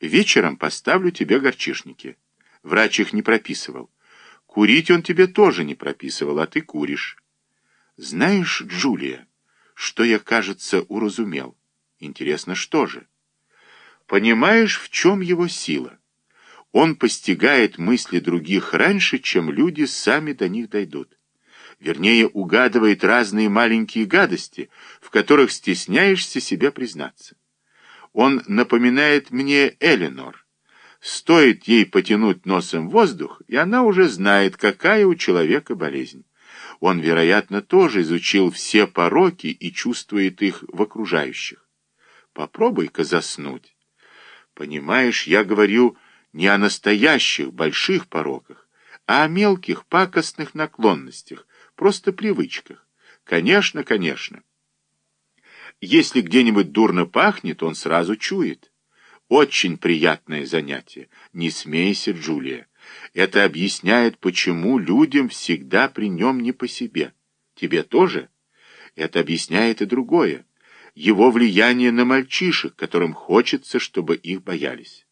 Вечером поставлю тебе горчишники. Врач их не прописывал. Курить он тебе тоже не прописывал, а ты куришь. Знаешь, Джулия, что я, кажется, уразумел? Интересно, что же? Понимаешь, в чем его сила? Он постигает мысли других раньше, чем люди сами до них дойдут. Вернее, угадывает разные маленькие гадости, в которых стесняешься себе признаться. Он напоминает мне Эленор. Стоит ей потянуть носом воздух, и она уже знает, какая у человека болезнь. Он, вероятно, тоже изучил все пороки и чувствует их в окружающих. Попробуй-ка заснуть. Понимаешь, я говорю не о настоящих больших пороках, а о мелких пакостных наклонностях, просто привычках. Конечно, конечно. Если где-нибудь дурно пахнет, он сразу чует. Очень приятное занятие. Не смейся, Джулия. Это объясняет, почему людям всегда при нем не по себе. Тебе тоже? Это объясняет и другое. Его влияние на мальчишек, которым хочется, чтобы их боялись.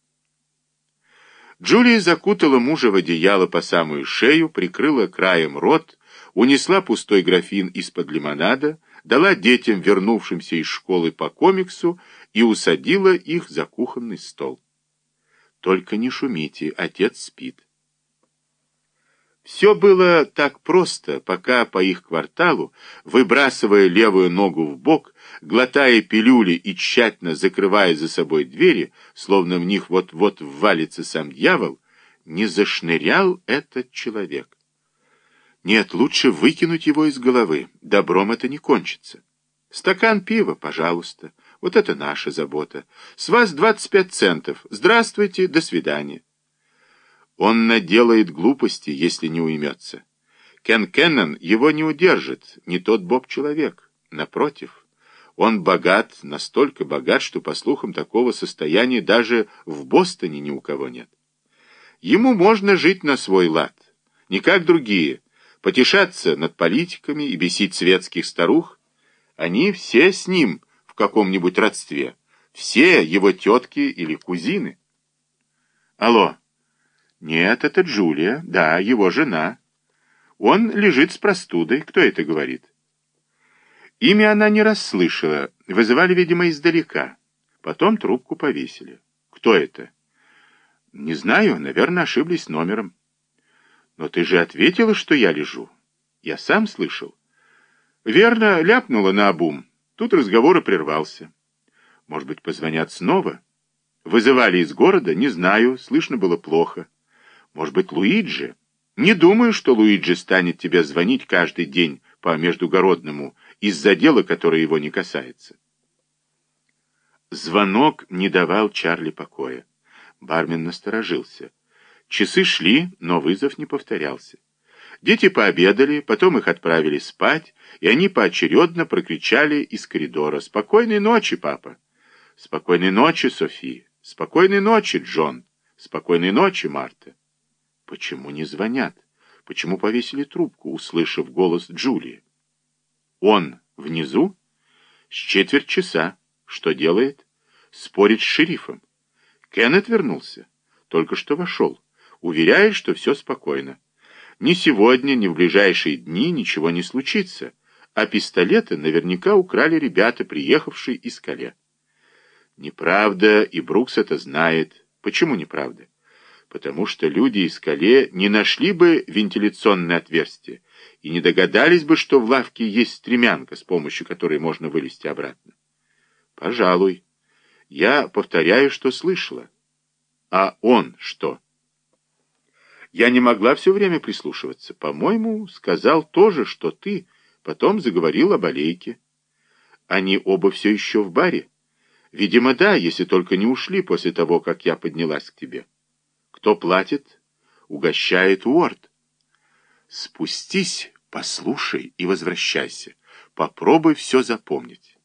Джулия закутала мужа в одеяло по самую шею, прикрыла краем рот, унесла пустой графин из-под лимонада, дала детям, вернувшимся из школы по комиксу, и усадила их за кухонный стол. «Только не шумите, отец спит». Все было так просто, пока по их кварталу, выбрасывая левую ногу в бок, глотая пилюли и тщательно закрывая за собой двери, словно в них вот-вот ввалится сам дьявол, не зашнырял этот человек. Нет, лучше выкинуть его из головы. Добром это не кончится. Стакан пива, пожалуйста. Вот это наша забота. С вас 25 центов. Здравствуйте, до свидания. Он наделает глупости, если не уймется. Кен Кеннон его не удержит, не тот Боб-человек. Напротив, он богат, настолько богат, что, по слухам, такого состояния даже в Бостоне ни у кого нет. Ему можно жить на свой лад, не как другие – потешаться над политиками и бесить светских старух, они все с ним в каком-нибудь родстве, все его тетки или кузины. Алло. Нет, это Джулия, да, его жена. Он лежит с простудой, кто это говорит? Имя она не расслышала, вызывали, видимо, издалека. Потом трубку повесили. Кто это? Не знаю, наверное, ошиблись номером. Но ты же ответила, что я лежу. Я сам слышал. Верно, ляпнула на обум. Тут разговор и прервался. Может быть, позвонят снова? Вызывали из города? Не знаю, слышно было плохо. Может быть, Луиджи? Не думаю, что Луиджи станет тебе звонить каждый день по междугородному из-за дела, которое его не касается. Звонок не давал Чарли покоя. Бармен насторожился. Часы шли, но вызов не повторялся. Дети пообедали, потом их отправили спать, и они поочередно прокричали из коридора «Спокойной ночи, папа!» «Спокойной ночи, Софи!» «Спокойной ночи, Джон!» «Спокойной ночи, Марта!» Почему не звонят? Почему повесили трубку, услышав голос Джулии? Он внизу? С четверть часа. Что делает? Спорит с шерифом. Кеннет вернулся. Только что вошел уверяет, что все спокойно. Ни сегодня, ни в ближайшие дни ничего не случится, а пистолеты наверняка украли ребята, приехавшие из Кале. Неправда, и Брукс это знает. Почему неправда? Потому что люди из Кале не нашли бы вентиляционное отверстие и не догадались бы, что в лавке есть стремянка, с помощью которой можно вылезти обратно. Пожалуй. Я повторяю, что слышала. А он что? Я не могла все время прислушиваться. По-моему, сказал тоже, что ты. Потом заговорил об аллейке. Они оба все еще в баре. Видимо, да, если только не ушли после того, как я поднялась к тебе. Кто платит? Угощает Уорд. Спустись, послушай и возвращайся. Попробуй все запомнить.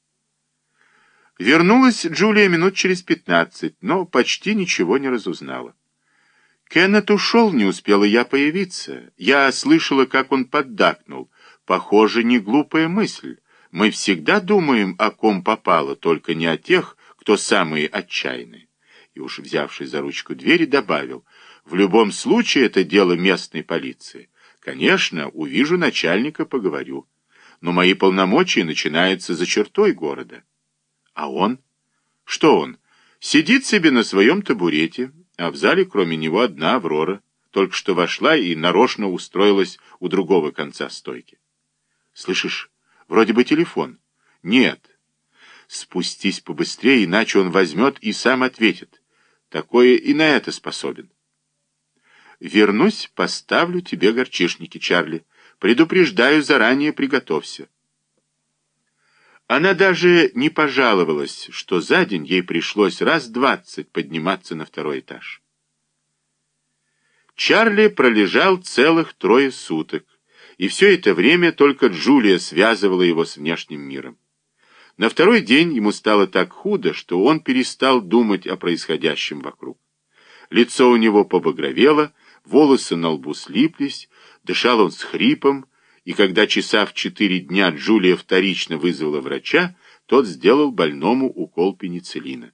Вернулась Джулия минут через пятнадцать, но почти ничего не разузнала. Кеннет ушел, не успела я появиться. Я слышала, как он поддакнул. Похоже, не глупая мысль. Мы всегда думаем, о ком попало, только не о тех, кто самые отчаянные. И уж взявший за ручку двери, добавил, в любом случае это дело местной полиции. Конечно, увижу начальника, поговорю. Но мои полномочия начинаются за чертой города. А он? Что он? Сидит себе на своем табурете, а в зале кроме него одна Аврора. Только что вошла и нарочно устроилась у другого конца стойки. Слышишь, вроде бы телефон. Нет. Спустись побыстрее, иначе он возьмет и сам ответит. Такое и на это способен. Вернусь, поставлю тебе горчишники, Чарли. Предупреждаю, заранее приготовься. Она даже не пожаловалась, что за день ей пришлось раз двадцать подниматься на второй этаж. Чарли пролежал целых трое суток, и все это время только Джулия связывала его с внешним миром. На второй день ему стало так худо, что он перестал думать о происходящем вокруг. Лицо у него побагровело, волосы на лбу слиплись, дышал он с хрипом, и когда часа в четыре дня Джулия вторично вызвала врача, тот сделал больному укол пенициллина.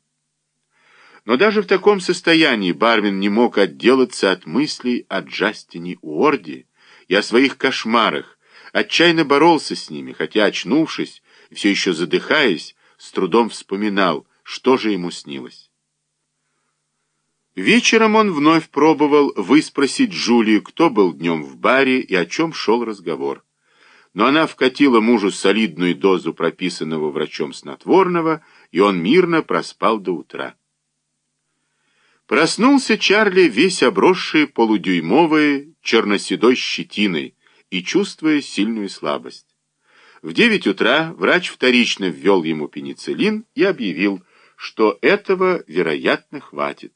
Но даже в таком состоянии Барвин не мог отделаться от мыслей о Джастине Уорди и о своих кошмарах, отчаянно боролся с ними, хотя, очнувшись, все еще задыхаясь, с трудом вспоминал, что же ему снилось. Вечером он вновь пробовал выспросить Джулию, кто был днем в баре и о чем шел разговор. Но она вкатила мужу солидную дозу прописанного врачом снотворного, и он мирно проспал до утра. Проснулся Чарли, весь обросший полудюймовой черноседой щетиной и чувствуя сильную слабость. В девять утра врач вторично ввел ему пенициллин и объявил, что этого, вероятно, хватит.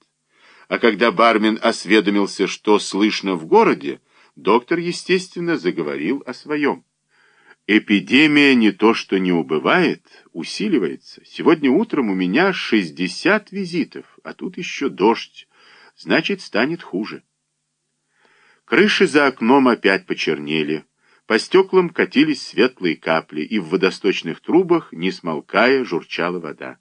А когда бармен осведомился, что слышно в городе, доктор, естественно, заговорил о своем. Эпидемия не то что не убывает, усиливается. Сегодня утром у меня 60 визитов, а тут еще дождь. Значит, станет хуже. Крыши за окном опять почернели. По стеклам катились светлые капли, и в водосточных трубах, не смолкая, журчала вода.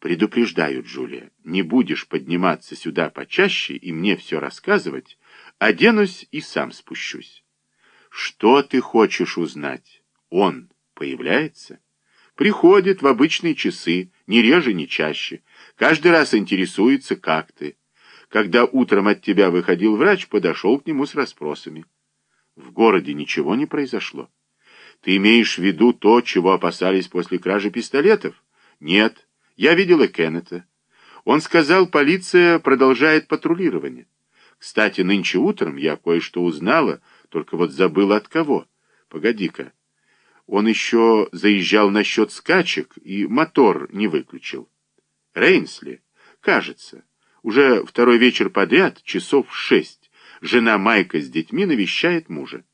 Предупреждаю, Джулия, не будешь подниматься сюда почаще и мне все рассказывать, оденусь и сам спущусь. Что ты хочешь узнать? Он появляется? Приходит в обычные часы, ни реже, ни чаще. Каждый раз интересуется, как ты. Когда утром от тебя выходил врач, подошел к нему с расспросами. В городе ничего не произошло. Ты имеешь в виду то, чего опасались после кражи пистолетов? Нет. Я видела Кеннета. Он сказал, полиция продолжает патрулирование. Кстати, нынче утром я кое-что узнала, только вот забыла от кого. Погоди-ка. Он еще заезжал насчет скачек и мотор не выключил. Рейнсли? Кажется. Уже второй вечер подряд, часов шесть, жена Майка с детьми навещает мужа.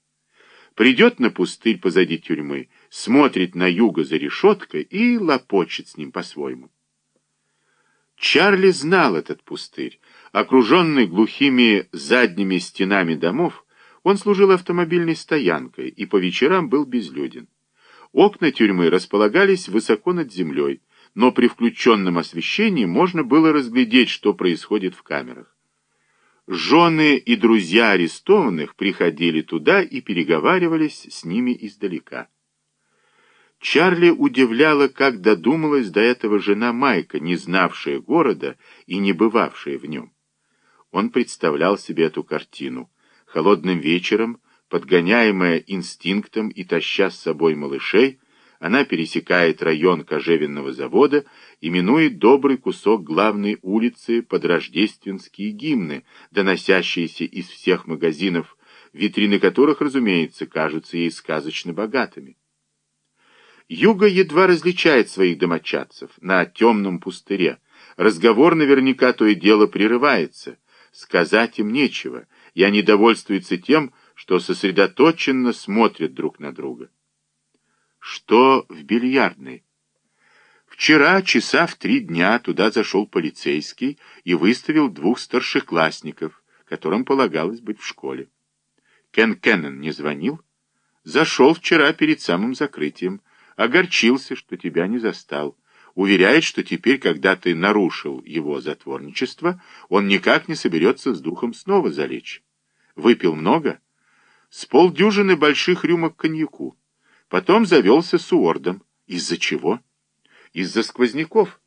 Придет на пустырь позади тюрьмы, смотрит на юго за решеткой и лопочет с ним по-своему. Чарли знал этот пустырь. Окруженный глухими задними стенами домов, он служил автомобильной стоянкой и по вечерам был безлюден. Окна тюрьмы располагались высоко над землей, но при включенном освещении можно было разглядеть, что происходит в камерах. Жены и друзья арестованных приходили туда и переговаривались с ними издалека. Чарли удивляла, как додумалась до этого жена Майка, не знавшая города и не бывавшая в нем. Он представлял себе эту картину. Холодным вечером, подгоняемая инстинктом и таща с собой малышей, она пересекает район кожевенного завода и минует добрый кусок главной улицы под рождественские гимны, доносящиеся из всех магазинов, витрины которых, разумеется, кажутся ей сказочно богатыми. Юга едва различает своих домочадцев на темном пустыре. Разговор наверняка то и дело прерывается. Сказать им нечего, и они довольствуются тем, что сосредоточенно смотрят друг на друга. Что в бильярдной? Вчера, часа в три дня, туда зашел полицейский и выставил двух старшеклассников, которым полагалось быть в школе. Кен Кеннон не звонил? Зашел вчера перед самым закрытием огорчился, что тебя не застал. Уверяет, что теперь, когда ты нарушил его затворничество, он никак не соберется с духом снова залечь. Выпил много? С полдюжины больших рюмок коньяку. Потом завелся с Уордом. Из-за чего? Из-за сквозняков.